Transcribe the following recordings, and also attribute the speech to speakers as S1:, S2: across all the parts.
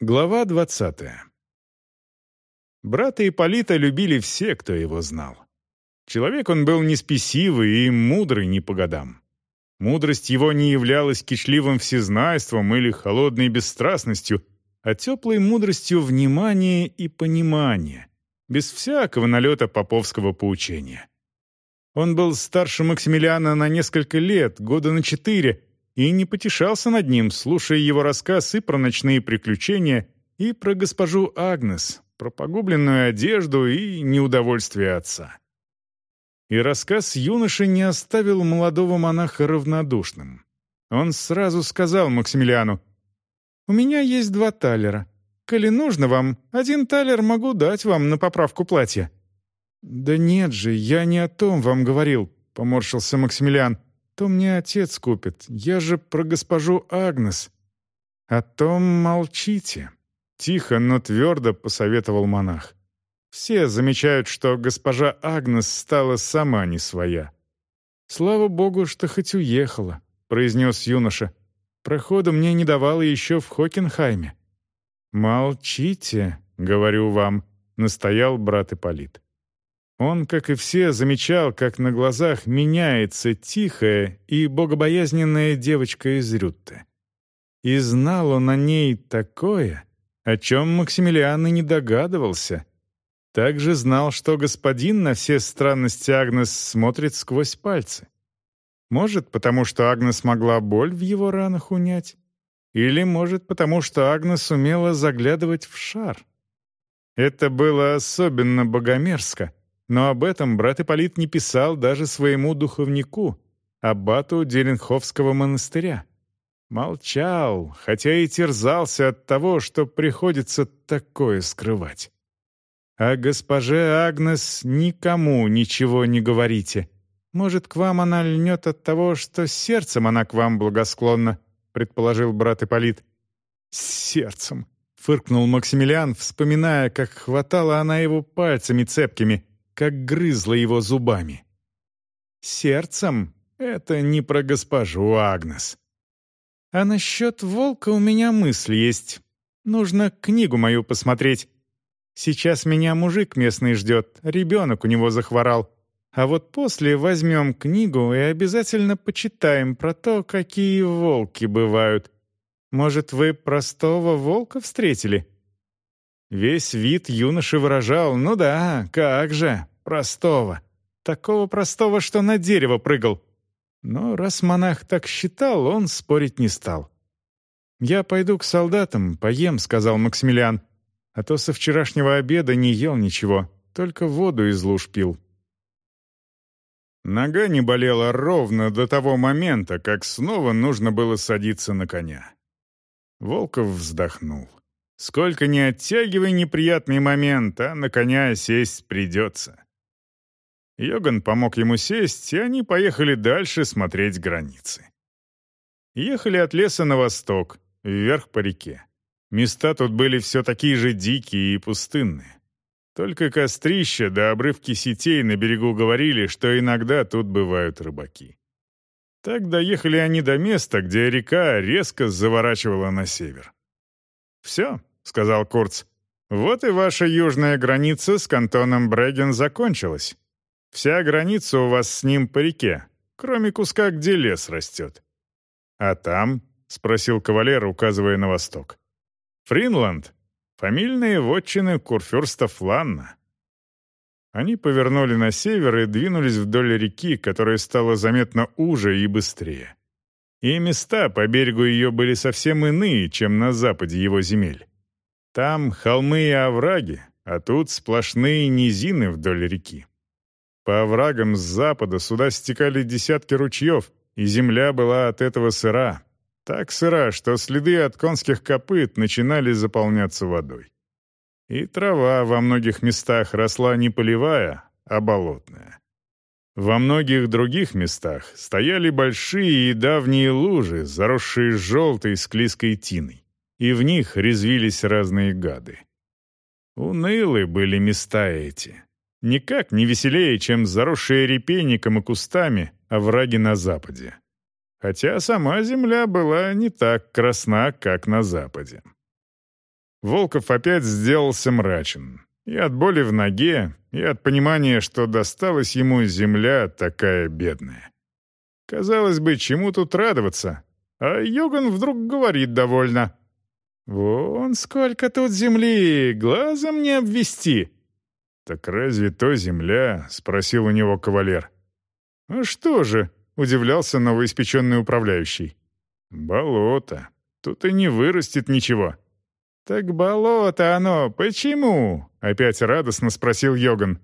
S1: Глава двадцатая. Брата Ипполита любили все, кто его знал. Человек он был не спесивый и мудрый не по годам. Мудрость его не являлась кичливым всезнайством или холодной бесстрастностью, а теплой мудростью внимания и понимания, без всякого налета поповского поучения. Он был старше Максимилиана на несколько лет, года на четыре, и не потешался над ним, слушая его рассказ и про ночные приключения, и про госпожу Агнес, про погубленную одежду и неудовольствие отца. И рассказ юноши не оставил молодого монаха равнодушным. Он сразу сказал Максимилиану, «У меня есть два талера. Коли нужно вам, один талер могу дать вам на поправку платья». «Да нет же, я не о том вам говорил», — поморщился Максимилиан то мне отец купит. Я же про госпожу Агнес». «О том молчите», — тихо, но твердо посоветовал монах. «Все замечают, что госпожа Агнес стала сама не своя». «Слава богу, что хоть уехала», — произнес юноша. «Прохода мне не давала еще в Хокенхайме». «Молчите», — говорю вам, — настоял брат Ипполит. Он, как и все, замечал, как на глазах меняется тихая и богобоязненная девочка из Рютте. И знал он о ней такое, о чем Максимилиан и не догадывался. Также знал, что господин на все странности Агнес смотрит сквозь пальцы. Может, потому что Агнес могла боль в его ранах унять? Или, может, потому что Агнес умела заглядывать в шар? Это было особенно богомерзко — но об этом брат Ипполит не писал даже своему духовнику, аббату Деленховского монастыря. Молчал, хотя и терзался от того, что приходится такое скрывать. «О госпоже Агнес никому ничего не говорите. Может, к вам она льнет от того, что сердцем она к вам благосклонна», предположил брат Ипполит. сердцем», — фыркнул Максимилиан, вспоминая, как хватала она его пальцами цепкими, как грызла его зубами. Сердцем это не про госпожу Агнес. А насчет волка у меня мысль есть. Нужно книгу мою посмотреть. Сейчас меня мужик местный ждет, ребенок у него захворал. А вот после возьмем книгу и обязательно почитаем про то, какие волки бывают. Может, вы простого волка встретили?» Весь вид юноши выражал «Ну да, как же, простого. Такого простого, что на дерево прыгал». Но раз монах так считал, он спорить не стал. «Я пойду к солдатам, поем», — сказал Максимилиан. «А то со вчерашнего обеда не ел ничего, только воду из луж пил».
S2: Нога не болела ровно до того момента, как снова нужно было садиться на коня. Волков вздохнул. Сколько ни оттягивай неприятный момент, а на коня сесть придется. Йоган помог ему сесть, и они поехали дальше смотреть границы. Ехали от леса на восток, вверх по реке. Места тут были все такие же дикие и пустынные. Только кострища да обрывки сетей на берегу говорили, что иногда тут бывают рыбаки. Так доехали они до места, где река резко заворачивала на север. «Все», — сказал Курц. «Вот и ваша южная граница с кантоном Бреген закончилась. Вся граница у вас с ним по реке, кроме куска, где лес растет». «А там?» — спросил кавалер, указывая на восток. «Фринланд. Фамильные вотчины курфюрста Фланна». Они повернули на север и двинулись вдоль реки, которая стала заметно уже и быстрее. И места по берегу ее были совсем иные, чем на западе его земель. Там холмы и овраги, а тут сплошные низины вдоль реки. По оврагам с запада сюда стекали десятки ручьев, и земля была от этого сыра. Так сыра, что следы от конских копыт начинали заполняться водой. И трава во многих местах росла не полевая, а болотная. Во многих других местах стояли большие и давние лужи, заросшие желтой склизкой тиной и в них резвились разные гады. Унылы были места эти. Никак не веселее, чем заросшие репейником и кустами овраги на западе. Хотя сама земля была не так красна, как на западе. Волков опять сделался мрачен. И от боли в ноге, и от понимания, что досталась ему земля такая бедная. Казалось бы, чему тут радоваться? А Йоган вдруг говорит довольно. «Вон сколько тут земли, глазом не обвести». «Так разве то земля?» — спросил у него кавалер. «А что же?» — удивлялся новоиспеченный управляющий. «Болото. Тут и не вырастет ничего». «Так болото оно, почему?» — опять радостно спросил Йоган.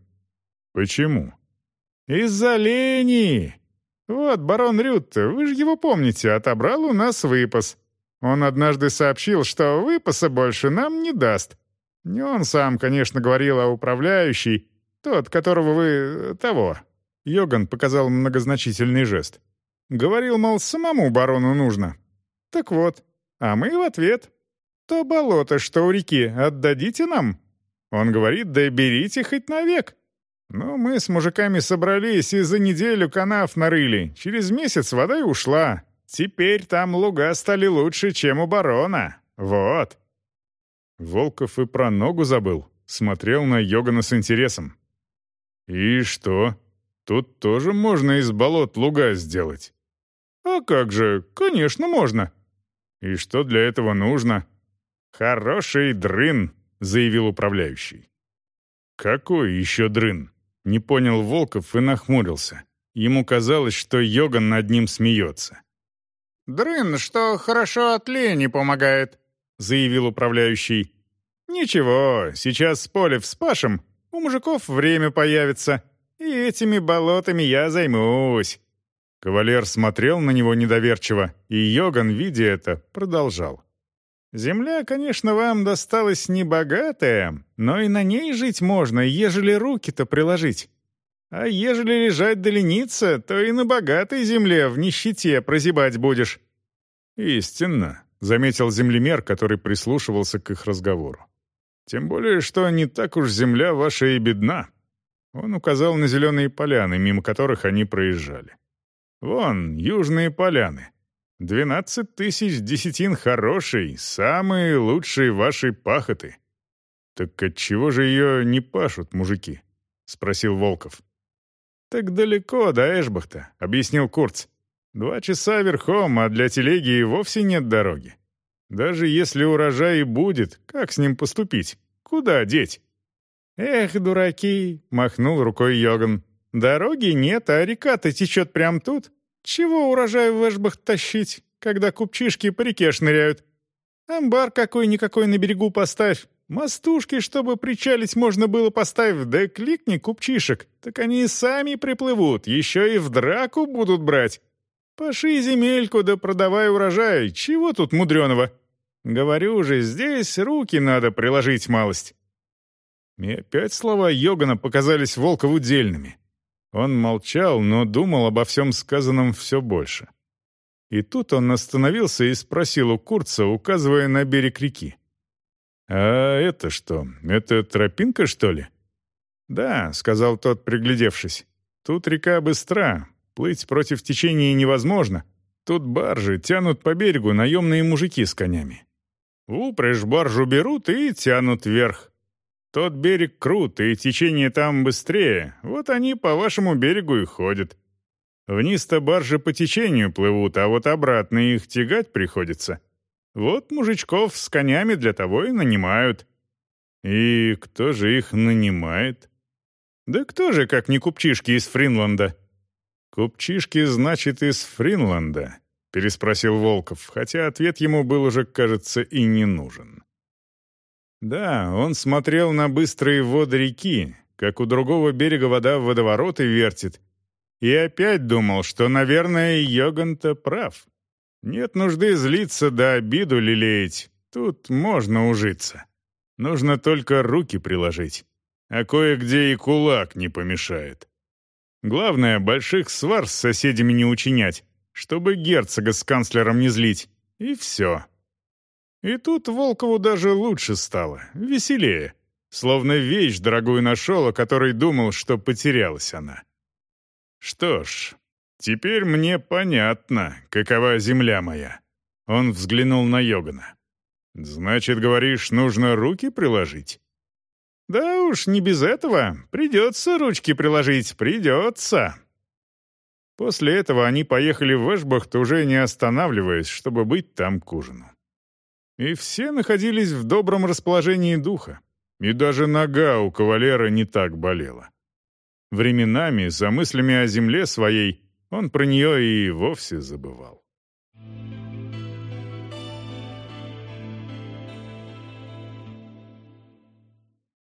S2: «Почему?» «Из-за лени. Вот барон Рютте, вы же его помните, отобрал у нас выпас. Он однажды сообщил, что выпаса больше нам не даст. Не он сам, конечно, говорил, а управляющий, тот, которого вы... того». Йоган показал многозначительный жест. Говорил, мол, самому барону нужно. Так вот, а мы в ответ то болото, что у реки, отдадите нам?» Он говорит, да берите хоть навек. Ну, мы с мужиками собрались и за неделю канав нарыли. Через месяц вода и ушла. Теперь там луга стали лучше, чем у барона. Вот. Волков и про ногу забыл. Смотрел на Йогана с интересом. «И что? Тут тоже можно из болот луга сделать?» «А как же, конечно, можно». «И что для этого нужно?» «Хороший дрын», — заявил управляющий. «Какой еще дрын?» — не понял Волков и нахмурился. Ему казалось, что Йоган над ним смеется.
S1: «Дрын, что хорошо от лени помогает», — заявил управляющий. «Ничего, сейчас с поля вспашем, у мужиков время появится, и этими болотами я займусь».
S2: Кавалер смотрел на него недоверчиво, и Йоган, видя это, продолжал.
S1: Земля, конечно, вам досталась небогатая, но и на ней жить можно, ежели руки-то приложить. А ежели лежать да лениться, то и на богатой земле в нищете прозябать будешь».
S2: «Истинно», — заметил землемер, который прислушивался к их разговору. «Тем более, что не так уж земля ваша и бедна». Он указал на зеленые поляны, мимо которых они проезжали. «Вон, южные поляны. Двенадцать тысяч десятин хорошей, самые лучшие вашей пахоты. Так отчего же ее не пашут мужики? Спросил Волков.
S1: Так далеко до Эшбахта, объяснил Курц. Два часа верхом, а для телеги и вовсе нет дороги. Даже если урожай и будет, как с ним поступить? Куда деть? «Эх, дураки!» — махнул рукой Йоган. «Дороги нет, а река-то течет прямо тут. Чего урожай в Эшбах тащить, когда купчишки по реке шныряют? Амбар какой-никакой на берегу поставь. Мостушки, чтобы причалить можно было поставив, да кликни купчишек, так они сами приплывут, еще и в драку будут брать. Паши земельку да продавай урожай, чего тут мудреного? Говорю же, здесь руки надо приложить малость».
S2: И опять слова Йогана показались Волкову дельными. Он молчал, но думал обо всем сказанном все больше. И тут он остановился и спросил у Курца, указывая на берег реки. «А это что, это тропинка, что ли?»
S1: «Да», — сказал тот, приглядевшись. «Тут река быстра, плыть против течения невозможно. Тут баржи тянут по берегу наемные мужики с конями. Упряжь баржу берут и тянут вверх. Тот берег крут, и течение там быстрее, вот они по вашему берегу и ходят. Вниз-то баржи по течению плывут, а вот обратно их тягать приходится. Вот мужичков с конями для того и нанимают.
S2: И кто же их нанимает?
S1: Да кто же, как не купчишки из Фринланда?
S2: Купчишки, значит, из Фринланда, переспросил Волков, хотя ответ ему был уже, кажется, и не нужен. Да, он смотрел на быстрые воды реки, как у другого берега вода в водовороты вертит, и опять думал, что, наверное, Йоган-то прав. Нет нужды злиться да обиду лелеять, тут можно ужиться. Нужно только руки приложить, а кое-где и кулак не помешает. Главное, больших свар с соседями не учинять, чтобы герцога с канцлером не злить, и все. И тут Волкову даже лучше стало, веселее. Словно вещь дорогую нашел, о которой думал, что потерялась она. Что ж, теперь мне понятно, какова земля моя. Он взглянул на Йогана. «Значит, говоришь, нужно руки приложить?»
S1: «Да уж, не без этого. Придется ручки приложить, придется». После этого они поехали в Эшбахт, уже не останавливаясь, чтобы быть там к ужину. И все находились в добром расположении духа. И даже нога у кавалера не так болела. Временами, за мыслями о земле своей, он про нее и вовсе забывал.